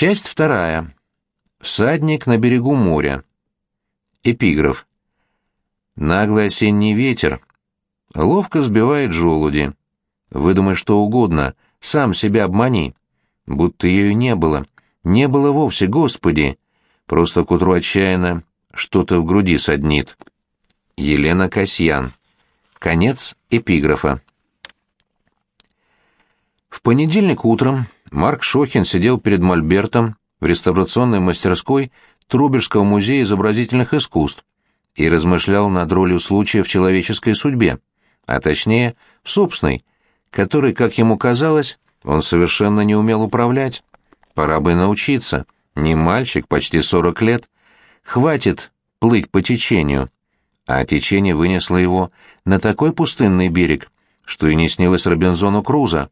Часть вторая. Всадник на берегу моря. Эпиграф. Наглый осенний ветер ловко сбивает желуди. Выдумай что угодно, сам себя обмани. Будто ее не было. Не было вовсе, Господи. Просто к утру отчаянно что-то в груди саднит. Елена Касьян. Конец эпиграфа. В понедельник утром Марк Шохин сидел перед мольбертом в реставрационной мастерской Трубежского музея изобразительных искусств и размышлял над ролью случая в человеческой судьбе, а точнее, в собственной, которой, как ему казалось, он совершенно не умел управлять. Пора бы научиться. Не мальчик, почти сорок лет. Хватит плыть по течению. А течение вынесло его на такой пустынный берег, что и не снилось Робинзону Круза.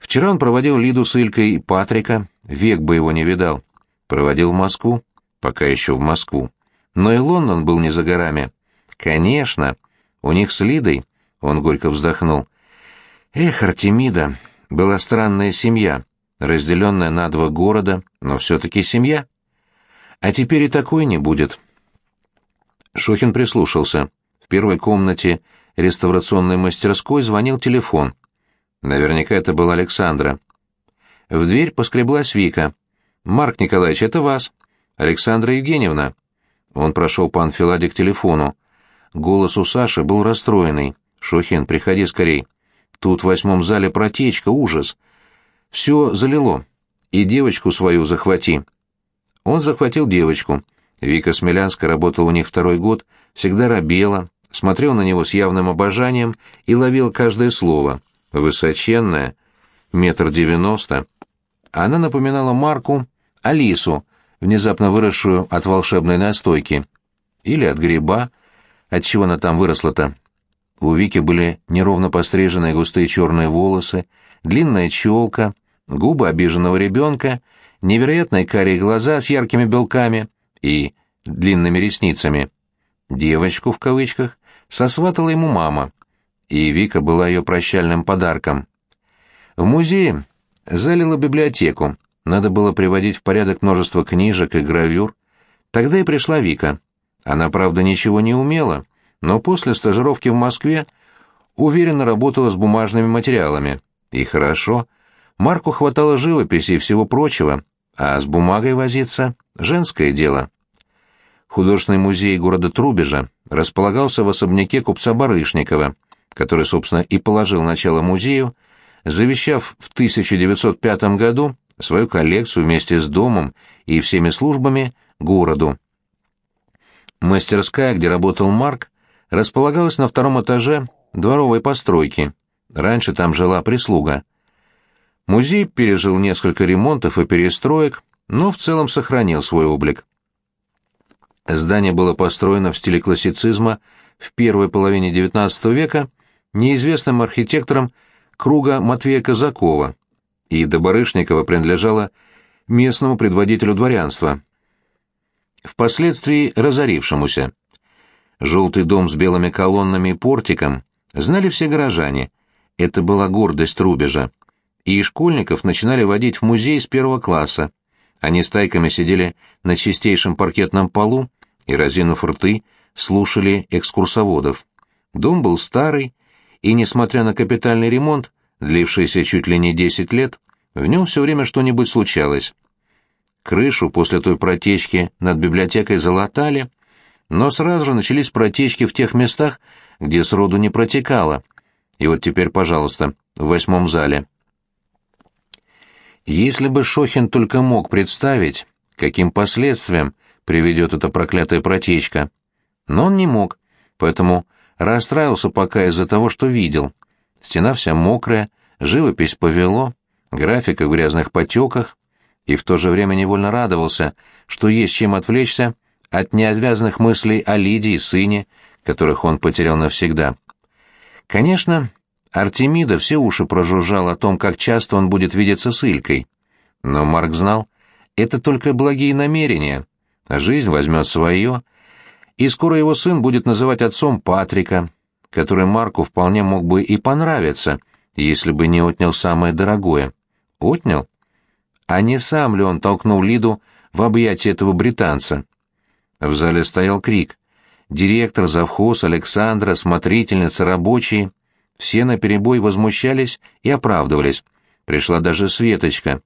Вчера он проводил Лиду с Илькой и Патрика, век бы его не видал. Проводил в Москву, пока еще в Москву. Но и Лондон был не за горами. Конечно, у них с Лидой, он горько вздохнул. Эх, Артемида, была странная семья, разделенная на два города, но все-таки семья. А теперь и такой не будет. Шохин прислушался. В первой комнате реставрационной мастерской звонил телефон. Наверняка это была Александра. В дверь поскреблась Вика. «Марк Николаевич, это вас. Александра Евгеньевна». Он прошел по анфиладе к телефону. Голос у Саши был расстроенный. «Шохин, приходи скорей. Тут в восьмом зале протечка, ужас. Все залило. И девочку свою захвати». Он захватил девочку. Вика Смелянская работала у них второй год, всегда робела, смотрел на него с явным обожанием и ловил каждое слово высоченная, метр девяносто. Она напоминала Марку Алису, внезапно выросшую от волшебной настойки. Или от гриба. От чего она там выросла-то? У Вики были неровно постриженные густые черные волосы, длинная челка, губы обиженного ребенка, невероятные карие глаза с яркими белками и длинными ресницами. «Девочку» в кавычках сосватала ему мама и Вика была ее прощальным подарком. В музее залила библиотеку, надо было приводить в порядок множество книжек и гравюр. Тогда и пришла Вика. Она, правда, ничего не умела, но после стажировки в Москве уверенно работала с бумажными материалами. И хорошо. Марку хватало живописи и всего прочего, а с бумагой возиться — женское дело. Художественный музей города Трубежа располагался в особняке купца Барышникова — который, собственно, и положил начало музею, завещав в 1905 году свою коллекцию вместе с домом и всеми службами городу. Мастерская, где работал Марк, располагалась на втором этаже дворовой постройки. Раньше там жила прислуга. Музей пережил несколько ремонтов и перестроек, но в целом сохранил свой облик. Здание было построено в стиле классицизма в первой половине XIX века неизвестным архитектором круга Матвея Казакова, и до Барышникова принадлежала местному предводителю дворянства, впоследствии разорившемуся. Желтый дом с белыми колоннами и портиком знали все горожане, это была гордость Рубежа, и школьников начинали водить в музей с первого класса. Они стайками сидели на чистейшем паркетном полу и, разинув рты, слушали экскурсоводов. Дом был старый, и, несмотря на капитальный ремонт, длившийся чуть ли не 10 лет, в нем все время что-нибудь случалось. Крышу после той протечки над библиотекой залатали, но сразу же начались протечки в тех местах, где сроду не протекало. И вот теперь, пожалуйста, в восьмом зале. Если бы Шохин только мог представить, каким последствиям приведет эта проклятая протечка. Но он не мог, поэтому Расстраился пока из-за того, что видел. Стена вся мокрая, живопись повело, графика в грязных потеках, и в то же время невольно радовался, что есть чем отвлечься от неотвязанных мыслей о Лидии и сыне, которых он потерял навсегда. Конечно, Артемида все уши прожужжал о том, как часто он будет видеться с Илькой. Но Марк знал, это только благие намерения, жизнь возьмет свое, и скоро его сын будет называть отцом Патрика, который Марку вполне мог бы и понравиться, если бы не отнял самое дорогое. Отнял? а не сам ли он толкнул Лиду в объятия этого британца. В зале стоял крик. Директор, завхоз, Александра, смотрительница, рабочие — все наперебой возмущались и оправдывались. Пришла даже Светочка.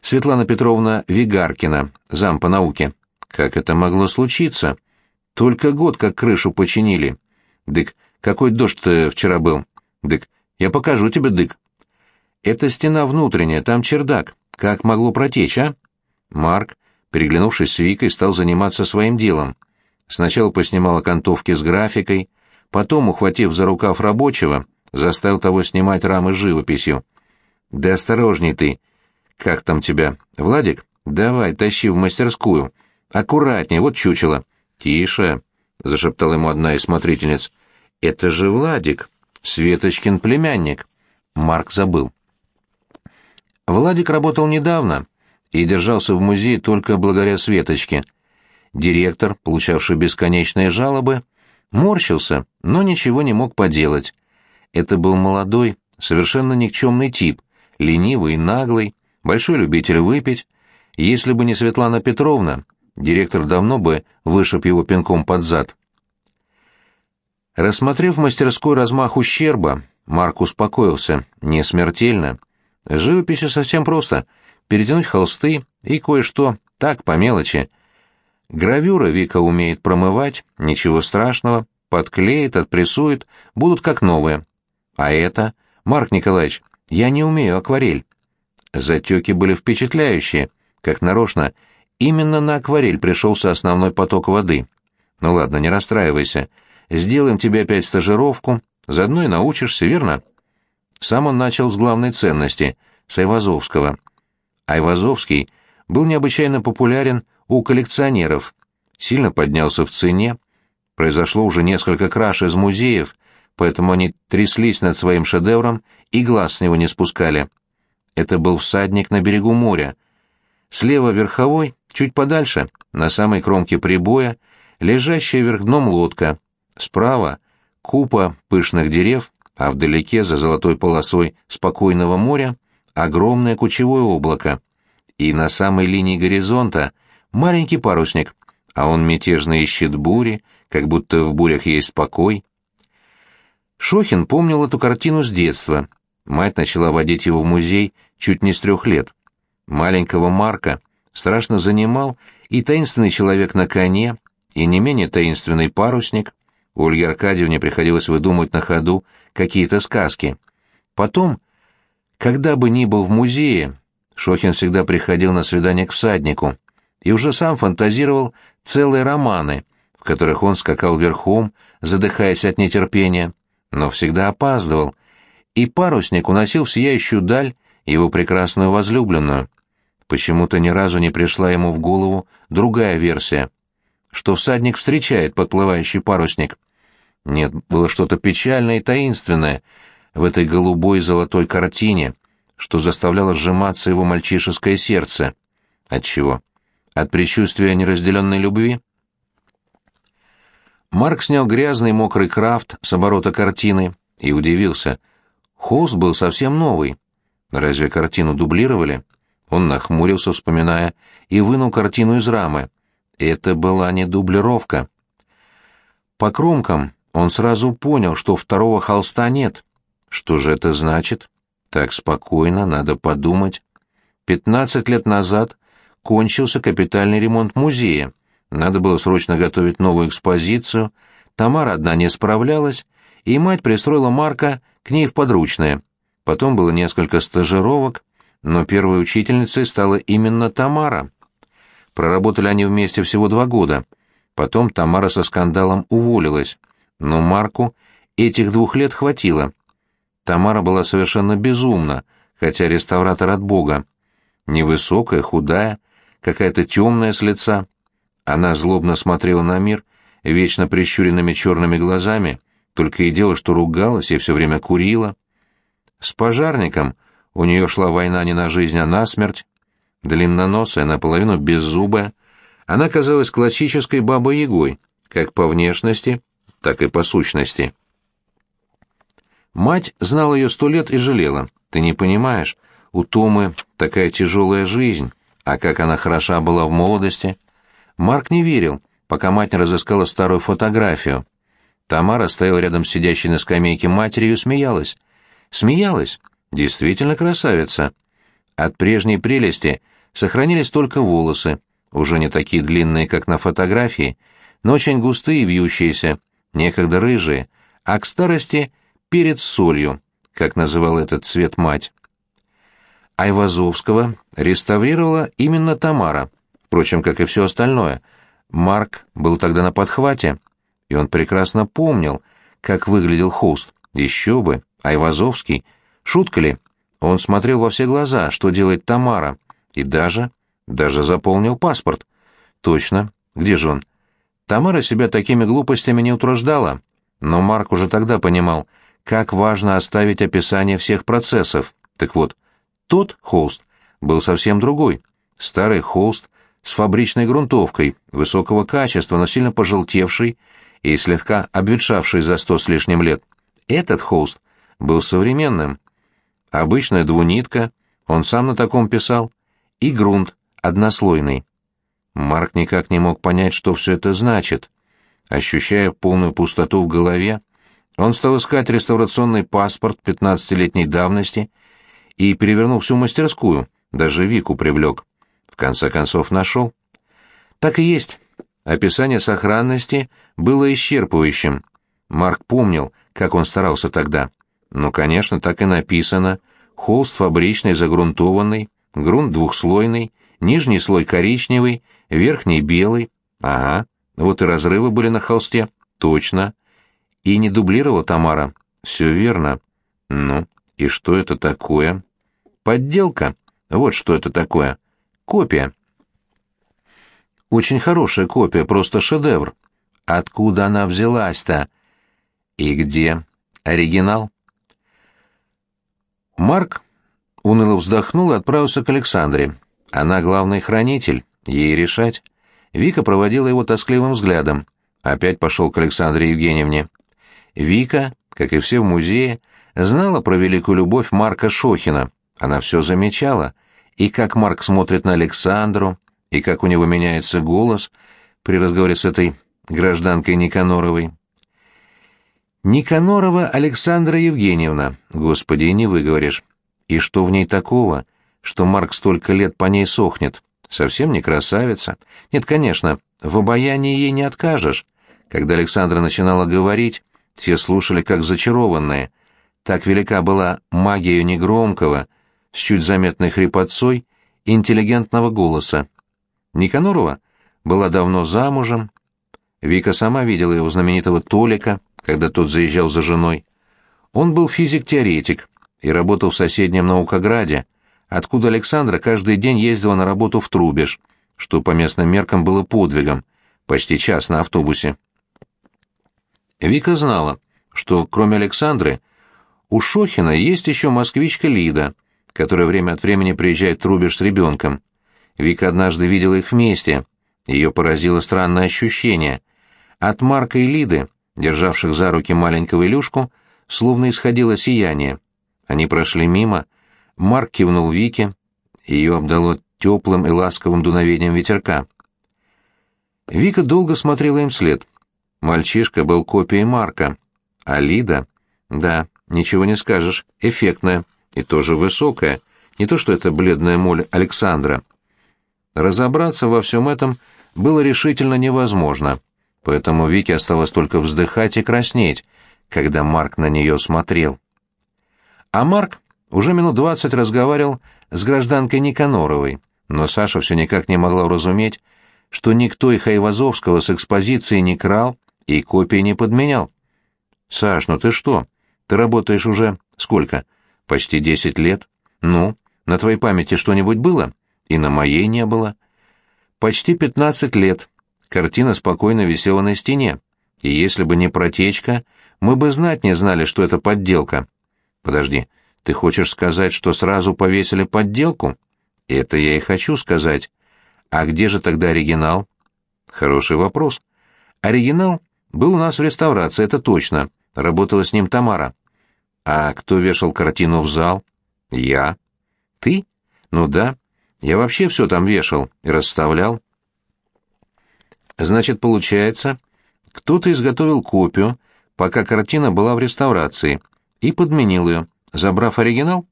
Светлана Петровна Вигаркина, зам по науке. Как это могло случиться? Только год как крышу починили. Дык, какой дождь-то вчера был? Дык, я покажу тебе, Дык. Это стена внутренняя, там чердак. Как могло протечь, а? Марк, переглянувшись с Викой, стал заниматься своим делом. Сначала поснимал окантовки с графикой, потом, ухватив за рукав рабочего, заставил того снимать рамы с живописью. «Да осторожней ты! Как там тебя? Владик? Давай, тащи в мастерскую. Аккуратнее, вот чучело». «Тише!» — зашептала ему одна из смотрительниц. «Это же Владик, Светочкин племянник». Марк забыл. Владик работал недавно и держался в музее только благодаря Светочке. Директор, получавший бесконечные жалобы, морщился, но ничего не мог поделать. Это был молодой, совершенно никчемный тип, ленивый, наглый, большой любитель выпить. Если бы не Светлана Петровна, директор давно бы вышиб его пинком под зад. Рассмотрев мастерской размах ущерба, Марк успокоился. Не смертельно. С живописью совсем просто. Перетянуть холсты и кое-что, так, по мелочи. Гравюры Вика умеет промывать, ничего страшного, подклеит, отпрессует, будут как новые. А это, Марк Николаевич, я не умею акварель. Затеки были впечатляющие, как нарочно. Именно на акварель пришелся основной поток воды. Ну ладно, не расстраивайся. Сделаем тебе опять стажировку, заодно и научишься, верно? Сам он начал с главной ценности, с Айвазовского. Айвазовский был необычайно популярен у коллекционеров, сильно поднялся в цене, произошло уже несколько краж из музеев, поэтому они тряслись над своим шедевром и глаз с него не спускали. Это был всадник на берегу моря. Слева верховой, чуть подальше, на самой кромке прибоя, лежащая вверх дном лодка. Справа — купа пышных дерев, а вдалеке, за золотой полосой спокойного моря, огромное кучевое облако. И на самой линии горизонта маленький парусник, а он мятежно ищет бури, как будто в бурях есть покой. Шохин помнил эту картину с детства. Мать начала водить его в музей чуть не с трех лет. Маленького Марка страшно занимал и таинственный человек на коне, и не менее таинственный парусник. Ольге Аркадьевне приходилось выдумывать на ходу какие-то сказки. Потом, когда бы ни был в музее, Шохин всегда приходил на свидание к всаднику и уже сам фантазировал целые романы, в которых он скакал верхом, задыхаясь от нетерпения, но всегда опаздывал, и парусник уносил в сияющую даль его прекрасную возлюбленную. Почему-то ни разу не пришла ему в голову другая версия, что всадник встречает подплывающий парусник — нет, было что-то печальное и таинственное в этой голубой золотой картине, что заставляло сжиматься его мальчишеское сердце. От чего? От предчувствия неразделенной любви? Марк снял грязный мокрый крафт с оборота картины и удивился. Холст был совсем новый. Разве картину дублировали? Он нахмурился, вспоминая, и вынул картину из рамы. Это была не дублировка. По кромкам он сразу понял, что второго холста нет. Что же это значит? Так спокойно, надо подумать. Пятнадцать лет назад кончился капитальный ремонт музея. Надо было срочно готовить новую экспозицию. Тамара одна не справлялась, и мать пристроила Марка к ней в подручное. Потом было несколько стажировок, но первой учительницей стала именно Тамара. Проработали они вместе всего два года. Потом Тамара со скандалом уволилась. Но Марку этих двух лет хватило. Тамара была совершенно безумна, хотя реставратор от Бога. Невысокая, худая, какая-то темная с лица. Она злобно смотрела на мир, вечно прищуренными черными глазами, только и дело, что ругалась и все время курила. С пожарником у нее шла война не на жизнь, а на смерть. Длинноносая, наполовину беззубая, она казалась классической бабой-ягой, как по внешности, так и по сущности. Мать знала ее сто лет и жалела. Ты не понимаешь, у Томы такая тяжелая жизнь, а как она хороша была в молодости. Марк не верил, пока мать не разыскала старую фотографию. Тамара стояла рядом с сидящей на скамейке матерью и смеялась. Смеялась. Действительно красавица. От прежней прелести сохранились только волосы, уже не такие длинные, как на фотографии, но очень густые и вьющиеся, некогда рыжие, а к старости перец солью, как называл этот цвет мать. Айвазовского реставрировала именно Тамара, впрочем, как и все остальное. Марк был тогда на подхвате, и он прекрасно помнил, как выглядел хост. Еще бы, Айвазовский. Шутка ли? Он смотрел во все глаза, что делает Тамара, и даже, даже заполнил паспорт. Точно. Где же он? Тамара себя такими глупостями не утруждала, но Марк уже тогда понимал, как важно оставить описание всех процессов. Так вот, тот холст был совсем другой. Старый холст с фабричной грунтовкой, высокого качества, но сильно пожелтевший и слегка обветшавший за сто с лишним лет. Этот холст был современным. Обычная двунитка, он сам на таком писал, и грунт, однослойный. Марк никак не мог понять, что все это значит. Ощущая полную пустоту в голове, он стал искать реставрационный паспорт пятнадцатилетней давности и перевернул всю мастерскую, даже Вику привлек. В конце концов нашел. Так и есть. Описание сохранности было исчерпывающим. Марк помнил, как он старался тогда. Ну, конечно, так и написано. Холст фабричный, загрунтованный, грунт двухслойный, нижний слой коричневый, верхний белый. Ага, вот и разрывы были на холсте. Точно. И не дублировала Тамара. Все верно. Ну, и что это такое? Подделка. Вот что это такое. Копия. Очень хорошая копия, просто шедевр. Откуда она взялась-то? И где оригинал? Марк уныло вздохнул и отправился к Александре. Она главный хранитель, ей решать. Вика проводила его тоскливым взглядом. Опять пошел к Александре Евгеньевне. Вика, как и все в музее, знала про великую любовь Марка Шохина. Она все замечала. И как Марк смотрит на Александру, и как у него меняется голос при разговоре с этой гражданкой Никаноровой. Никанорова Александра Евгеньевна, господи, не выговоришь. И что в ней такого, что Марк столько лет по ней сохнет? Совсем не красавица. Нет, конечно, в обаянии ей не откажешь. Когда Александра начинала говорить, все слушали как зачарованные. Так велика была магия ее негромкого, с чуть заметной хрипотцой, интеллигентного голоса. Никанорова была давно замужем. Вика сама видела его знаменитого Толика, когда тот заезжал за женой. Он был физик-теоретик и работал в соседнем Наукограде, откуда Александра каждый день ездила на работу в Трубеж, что по местным меркам было подвигом, почти час на автобусе. Вика знала, что кроме Александры у Шохина есть еще москвичка Лида, которая время от времени приезжает в Трубеж с ребенком. Вика однажды видела их вместе. Ее поразило странное ощущение. От Марка и Лиды державших за руки маленького Илюшку, словно исходило сияние. Они прошли мимо, Марк кивнул Вике, ее обдало теплым и ласковым дуновением ветерка. Вика долго смотрела им вслед. Мальчишка был копией Марка, а Лида... Да, ничего не скажешь, эффектная и тоже высокая, не то что это бледная моль Александра. Разобраться во всем этом было решительно невозможно — поэтому Вике осталось только вздыхать и краснеть, когда Марк на нее смотрел. А Марк уже минут двадцать разговаривал с гражданкой Никаноровой, но Саша все никак не могла уразуметь, что никто их Айвазовского с экспозиции не крал и копии не подменял. «Саш, ну ты что? Ты работаешь уже сколько? Почти десять лет. Ну, на твоей памяти что-нибудь было? И на моей не было. Почти пятнадцать лет, картина спокойно висела на стене, и если бы не протечка, мы бы знать не знали, что это подделка. Подожди, ты хочешь сказать, что сразу повесили подделку? Это я и хочу сказать. А где же тогда оригинал? Хороший вопрос. Оригинал был у нас в реставрации, это точно. Работала с ним Тамара. А кто вешал картину в зал? Я. Ты? Ну да. Я вообще все там вешал и расставлял. Значит, получается, кто-то изготовил копию, пока картина была в реставрации, и подменил ее, забрав оригинал?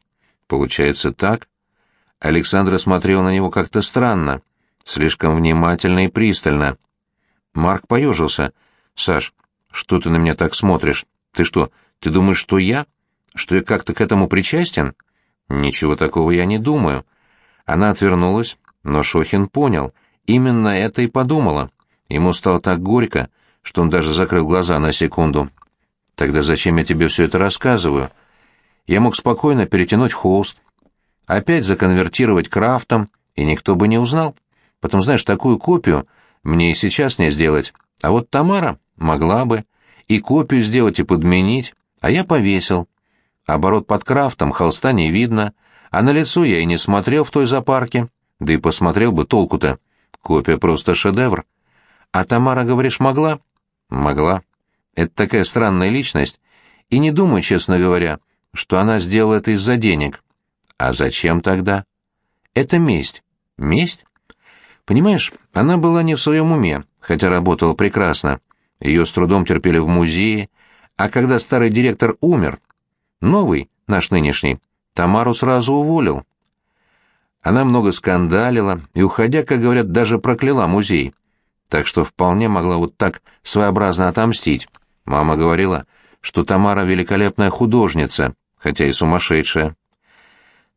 Получается так. Александра смотрел на него как-то странно, слишком внимательно и пристально. Марк поежился. «Саш, что ты на меня так смотришь? Ты что, ты думаешь, что я? Что я как-то к этому причастен?» «Ничего такого я не думаю». Она отвернулась, но Шохин понял. Именно это и подумала. Ему стало так горько, что он даже закрыл глаза на секунду. «Тогда зачем я тебе все это рассказываю? Я мог спокойно перетянуть холст, опять законвертировать крафтом, и никто бы не узнал. Потом, знаешь, такую копию мне и сейчас не сделать. А вот Тамара могла бы. И копию сделать, и подменить. А я повесил. Оборот под крафтом, холста не видно. А на лицо я и не смотрел в той запарке. Да и посмотрел бы толку-то. Копия просто шедевр. А Тамара, говоришь, могла? Могла. Это такая странная личность. И не думаю, честно говоря, что она сделала это из-за денег. А зачем тогда? Это месть. Месть? Понимаешь, она была не в своем уме, хотя работала прекрасно. Ее с трудом терпели в музее, а когда старый директор умер, новый, наш нынешний, Тамару сразу уволил. Она много скандалила и, уходя, как говорят, даже прокляла музей. Так что вполне могла вот так своеобразно отомстить. Мама говорила, что Тамара великолепная художница, хотя и сумасшедшая.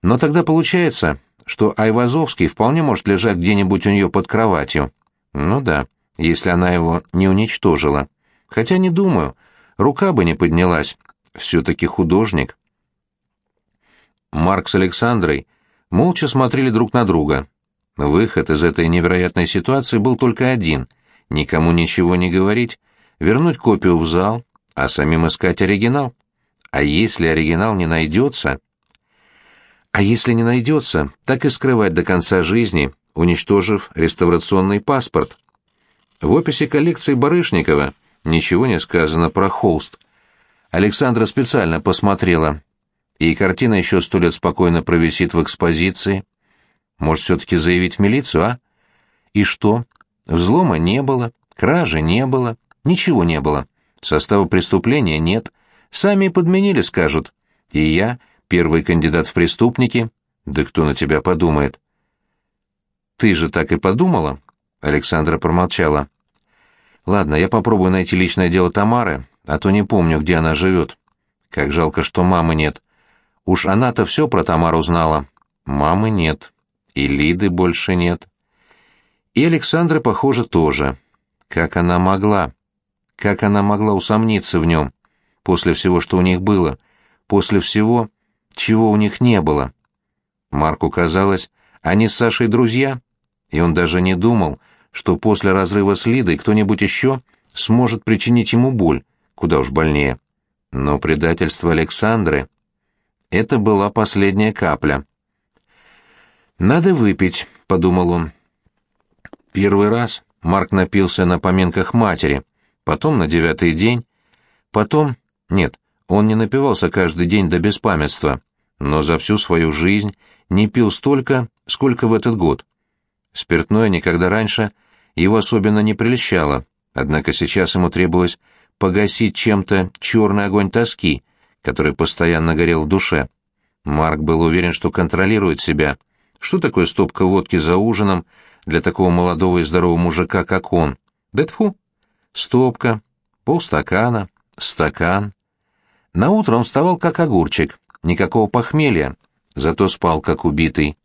Но тогда получается, что Айвазовский вполне может лежать где-нибудь у нее под кроватью. Ну да, если она его не уничтожила. Хотя не думаю, рука бы не поднялась. Все-таки художник. Марк с Александрой молча смотрели друг на друга. Выход из этой невероятной ситуации был только один — никому ничего не говорить, вернуть копию в зал, а самим искать оригинал. А если оригинал не найдется... А если не найдется, так и скрывать до конца жизни, уничтожив реставрационный паспорт. В описи коллекции Барышникова ничего не сказано про холст. Александра специально посмотрела. И картина еще сто лет спокойно провисит в экспозиции. Может, все-таки заявить в милицию, а? И что? Взлома не было, кражи не было, ничего не было. Состава преступления нет. Сами подменили, скажут. И я Первый кандидат в преступники? Да кто на тебя подумает? Ты же так и подумала? Александра промолчала. Ладно, я попробую найти личное дело Тамары, а то не помню, где она живет. Как жалко, что мамы нет. Уж она-то все про Тамару знала. Мамы нет. И Лиды больше нет. И Александра, похоже, тоже. Как она могла? Как она могла усомниться в нем? После всего, что у них было? После всего, чего у них не было. Марку казалось, они с Сашей друзья, и он даже не думал, что после разрыва с Лидой кто-нибудь еще сможет причинить ему боль, куда уж больнее. Но предательство Александры — это была последняя капля. «Надо выпить», — подумал он. Первый раз Марк напился на поминках матери, потом на девятый день, потом... Нет, он не напивался каждый день до беспамятства, но за всю свою жизнь не пил столько, сколько в этот год. Спиртное никогда раньше его особенно не прельщало, однако сейчас ему требовалось погасить чем-то черный огонь тоски, который постоянно горел в душе. Марк был уверен, что контролирует себя. Что такое стопка водки за ужином для такого молодого и здорового мужика, как он? Да тьфу! Стопка, полстакана, стакан. На утро он вставал как огурчик, никакого похмелья, зато спал как убитый.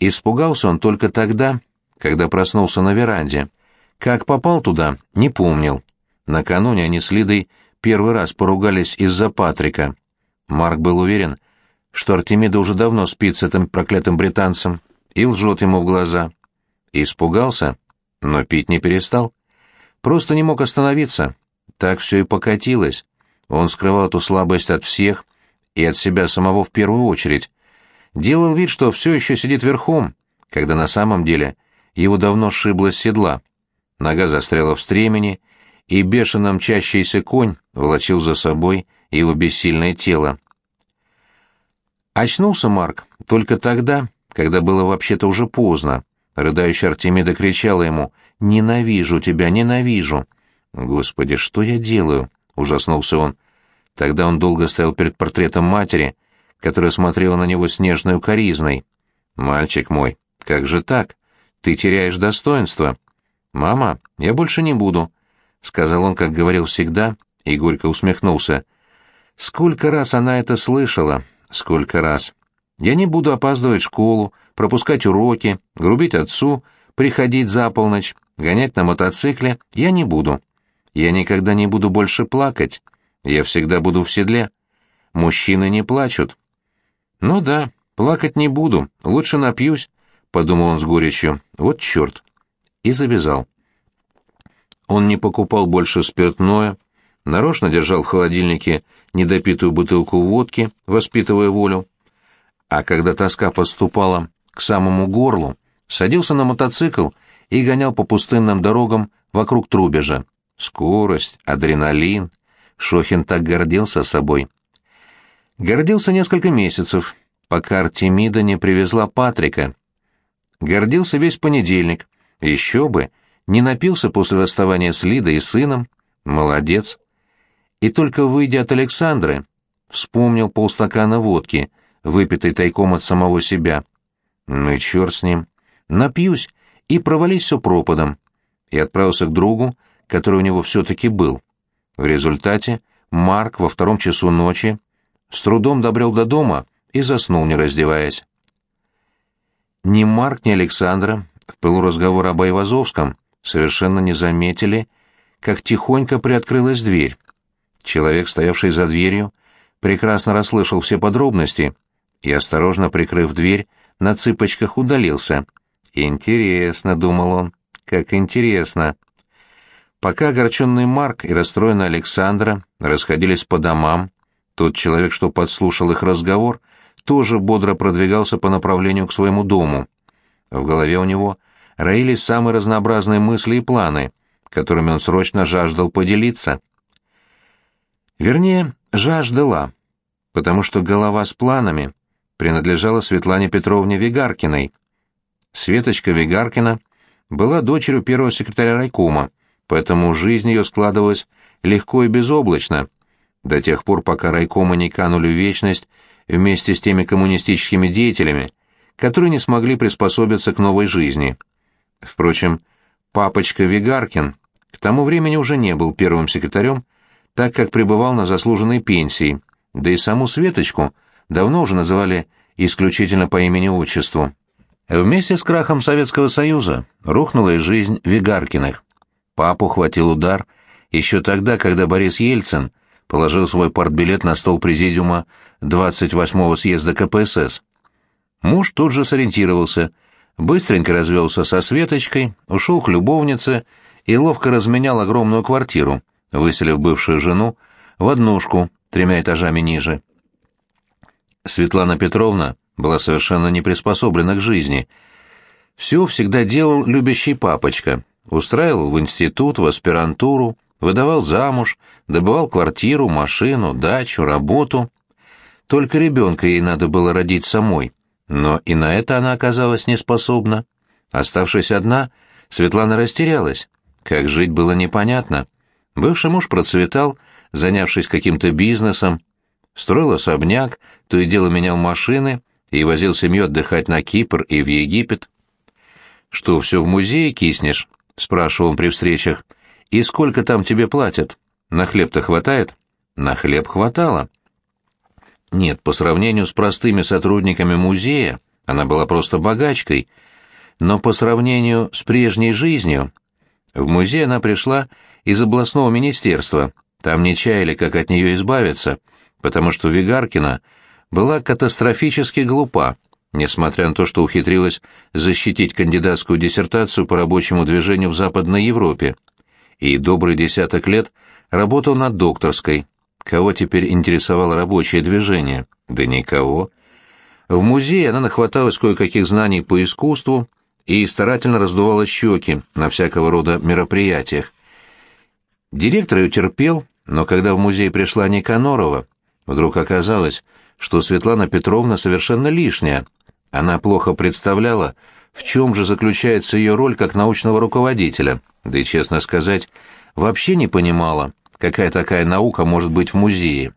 Испугался он только тогда, когда проснулся на веранде. Как попал туда, не помнил. Накануне они с Лидой первый раз поругались из-за Патрика. Марк был уверен, что Артемида уже давно спит с этим проклятым британцем и лжет ему в глаза. Испугался, но пить не перестал. Просто не мог остановиться. Так все и покатилось. Он скрывал эту слабость от всех и от себя самого в первую очередь. Делал вид, что все еще сидит верхом, когда на самом деле его давно сшибло с седла. Нога застряла в стремени, и бешено мчащийся конь волочил за собой его бессильное тело. Очнулся Марк только тогда, когда было вообще-то уже поздно. Рыдающая Артемида кричала ему «Ненавижу тебя, ненавижу!» «Господи, что я делаю?» — ужаснулся он. Тогда он долго стоял перед портретом матери, которая смотрела на него с нежной укоризной. «Мальчик мой, как же так? Ты теряешь достоинство». «Мама, я больше не буду», — сказал он, как говорил всегда, и горько усмехнулся. «Сколько раз она это слышала, сколько раз. Я не буду опаздывать в школу, пропускать уроки, грубить отцу, приходить за полночь, гонять на мотоцикле. Я не буду. Я никогда не буду больше плакать. Я всегда буду в седле. Мужчины не плачут. Ну да, плакать не буду, лучше напьюсь, — подумал он с горечью. Вот черт. И завязал. Он не покупал больше спиртное, нарочно держал в холодильнике недопитую бутылку водки, воспитывая волю. А когда тоска подступала к самому горлу, садился на мотоцикл и гонял по пустынным дорогам вокруг Трубежа. Скорость, адреналин. Шохин так гордился собой. Гордился несколько месяцев, пока Артемида не привезла Патрика. Гордился весь понедельник. Еще бы, не напился после расставания с Лидой и сыном. Молодец. И только выйдя от Александры, вспомнил полстакана водки, выпитой тайком от самого себя. Ну и черт с ним. Напьюсь и провались все пропадом. И отправился к другу, который у него все-таки был. В результате Марк во втором часу ночи с трудом добрел до дома и заснул, не раздеваясь. Ни Марк, ни Александра в пылу разговора об Айвазовском совершенно не заметили, как тихонько приоткрылась дверь. Человек, стоявший за дверью, прекрасно расслышал все подробности и, осторожно прикрыв дверь, на цыпочках удалился. «Интересно», — думал он, — «как интересно». Пока огорченный Марк и расстроенный Александра расходились по домам, тот человек, что подслушал их разговор, тоже бодро продвигался по направлению к своему дому. В голове у него роились самые разнообразные мысли и планы, которыми он срочно жаждал поделиться. Вернее, жаждала, потому что голова с планами принадлежала Светлане Петровне Вигаркиной. Светочка Вигаркина была дочерью первого секретаря райкома, поэтому жизнь ее складывалась легко и безоблачно, до тех пор, пока райкомы не канули в вечность вместе с теми коммунистическими деятелями, которые не смогли приспособиться к новой жизни. Впрочем, папочка Вигаркин к тому времени уже не был первым секретарем, так как пребывал на заслуженной пенсии, да и саму Светочку давно уже называли исключительно по имени-отчеству. Вместе с крахом Советского Союза рухнула и жизнь Вигаркиных. Папу хватил удар еще тогда, когда Борис Ельцин положил свой партбилет на стол президиума 28-го съезда КПСС. Муж тут же сориентировался, быстренько развелся со Светочкой, ушел к любовнице и ловко разменял огромную квартиру, выселив бывшую жену в однушку тремя этажами ниже. Светлана Петровна была совершенно не приспособлена к жизни. Все всегда делал любящий папочка, устраивал в институт, в аспирантуру, выдавал замуж, добывал квартиру, машину, дачу, работу. Только ребенка ей надо было родить самой, но и на это она оказалась неспособна. Оставшись одна, Светлана растерялась. Как жить было непонятно. Бывший муж процветал, занявшись каким-то бизнесом, строил особняк, то и дело менял машины и возил семью отдыхать на Кипр и в Египет. «Что, все в музее киснешь?» — спрашивал он при встречах. «И сколько там тебе платят? На хлеб-то хватает?» «На хлеб хватало». Нет, по сравнению с простыми сотрудниками музея, она была просто богачкой, но по сравнению с прежней жизнью... В музей она пришла из областного министерства, там не чаяли, как от нее избавиться, потому что Вигаркина была катастрофически глупа, несмотря на то, что ухитрилась защитить кандидатскую диссертацию по рабочему движению в Западной Европе, и добрый десяток лет работал над докторской. Кого теперь интересовало рабочее движение? Да никого. В музее она нахваталась кое-каких знаний по искусству и старательно раздувала щеки на всякого рода мероприятиях. Директор ее терпел, но когда в музей пришла Никанорова, вдруг оказалось, что Светлана Петровна совершенно лишняя. Она плохо представляла, в чем же заключается ее роль как научного руководителя, да и, честно сказать, вообще не понимала, какая такая наука может быть в музее.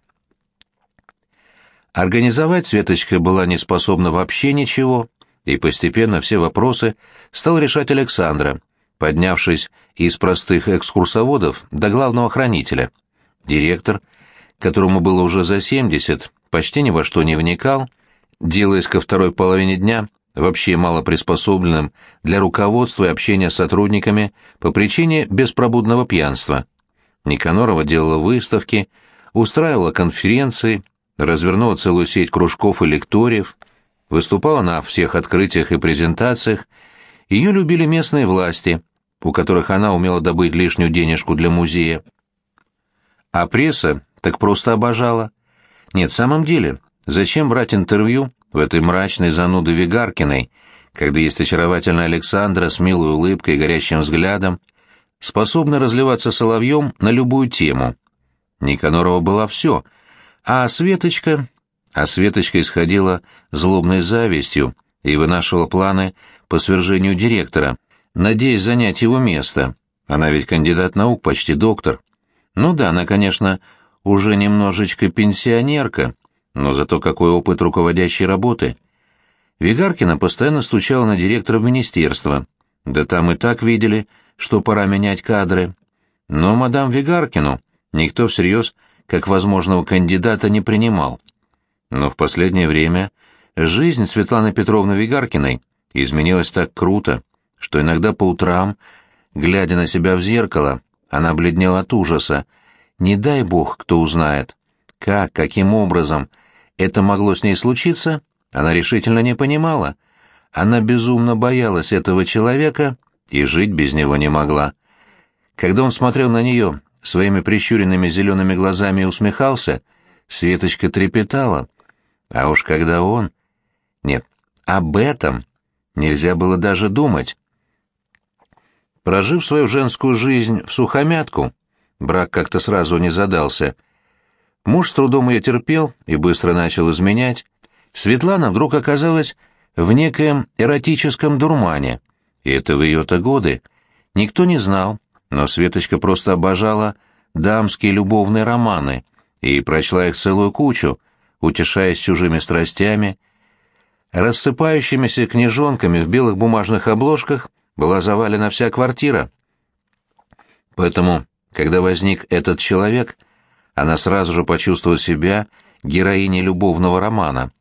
Организовать Светочка была не способна вообще ничего, и постепенно все вопросы стал решать Александра, поднявшись из простых экскурсоводов до главного хранителя. Директор, которому было уже за 70, почти ни во что не вникал, делаясь ко второй половине дня вообще мало приспособленным для руководства и общения с сотрудниками по причине беспробудного пьянства. Никанорова делала выставки, устраивала конференции, развернула целую сеть кружков и лекториев, выступала на всех открытиях и презентациях, ее любили местные власти, у которых она умела добыть лишнюю денежку для музея. А пресса так просто обожала. Нет, в самом деле, зачем брать интервью в этой мрачной зануды Вигаркиной, когда есть очаровательная Александра с милой улыбкой и горящим взглядом, способна разливаться соловьем на любую тему. Никанорова была все, а Светочка... А Светочка исходила злобной завистью и вынашивала планы по свержению директора, надеясь занять его место. Она ведь кандидат наук, почти доктор. Ну да, она, конечно, уже немножечко пенсионерка, но зато какой опыт руководящей работы. Вигаркина постоянно стучала на директора в министерство. Да там и так видели, что пора менять кадры. Но мадам Вигаркину никто всерьез, как возможного кандидата, не принимал. Но в последнее время жизнь Светланы Петровны Вигаркиной изменилась так круто, что иногда по утрам, глядя на себя в зеркало, она бледнела от ужаса. Не дай бог, кто узнает. Как, каким образом это могло с ней случиться, она решительно не понимала. Она безумно боялась этого человека и жить без него не могла. Когда он смотрел на нее своими прищуренными зелеными глазами и усмехался, Светочка трепетала. А уж когда он... Нет, об этом нельзя было даже думать. Прожив свою женскую жизнь в сухомятку, брак как-то сразу не задался. Муж с трудом ее терпел и быстро начал изменять. Светлана вдруг оказалась в некоем эротическом дурмане. И это в ее-то годы. Никто не знал, но Светочка просто обожала дамские любовные романы и прочла их целую кучу, утешаясь чужими страстями. Рассыпающимися книжонками в белых бумажных обложках была завалена вся квартира. Поэтому, когда возник этот человек, она сразу же почувствовала себя героиней любовного романа.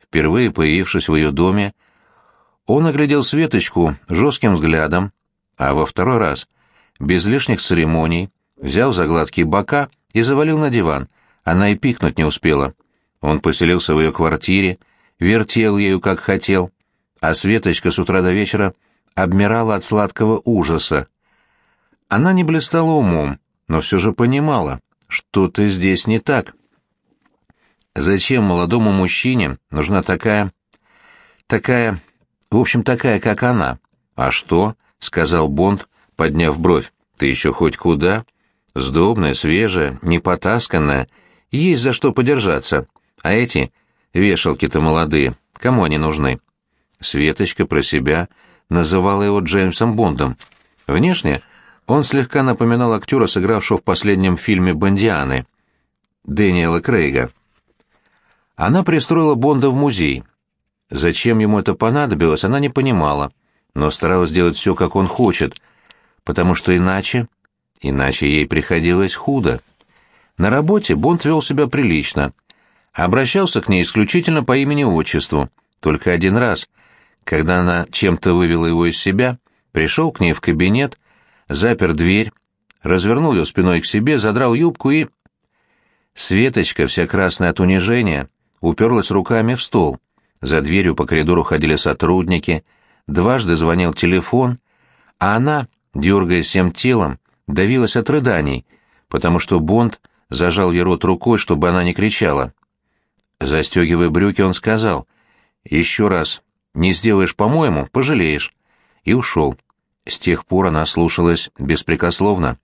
Впервые появившись в ее доме, он оглядел Светочку жестким взглядом, а во второй раз, без лишних церемоний, взял за гладкие бока и завалил на диван. Она и пикнуть не успела. Он поселился в ее квартире, вертел ею как хотел, а Светочка с утра до вечера обмирала от сладкого ужаса. Она не блистала умом, но все же понимала, что-то здесь не так. Зачем молодому мужчине нужна такая... такая... в общем, такая, как она? А что? — сказал Бонд, подняв бровь. Ты еще хоть куда? Сдобная, свежая, непотасканная, есть за что подержаться. А эти вешалки-то молодые, кому они нужны? Светочка про себя называла его Джеймсом Бондом. Внешне он слегка напоминал актера, сыгравшего в последнем фильме «Бондианы» Дэниела Крейга. Она пристроила Бонда в музей. Зачем ему это понадобилось, она не понимала, но старалась делать все, как он хочет, потому что иначе... Иначе ей приходилось худо. На работе Бонд вел себя прилично. Обращался к ней исключительно по имени-отчеству, только один раз, когда она чем-то вывела его из себя, пришел к ней в кабинет, запер дверь, развернул ее спиной к себе, задрал юбку и... Светочка, вся красная от унижения, уперлась руками в стол. За дверью по коридору ходили сотрудники, дважды звонил телефон, а она, дергаясь всем телом, давилась от рыданий, потому что Бонд зажал ей рот рукой, чтобы она не кричала. Застегивая брюки, он сказал, «Еще раз не сделаешь, по-моему, пожалеешь. И ушел. С тех пор она слушалась беспрекословно.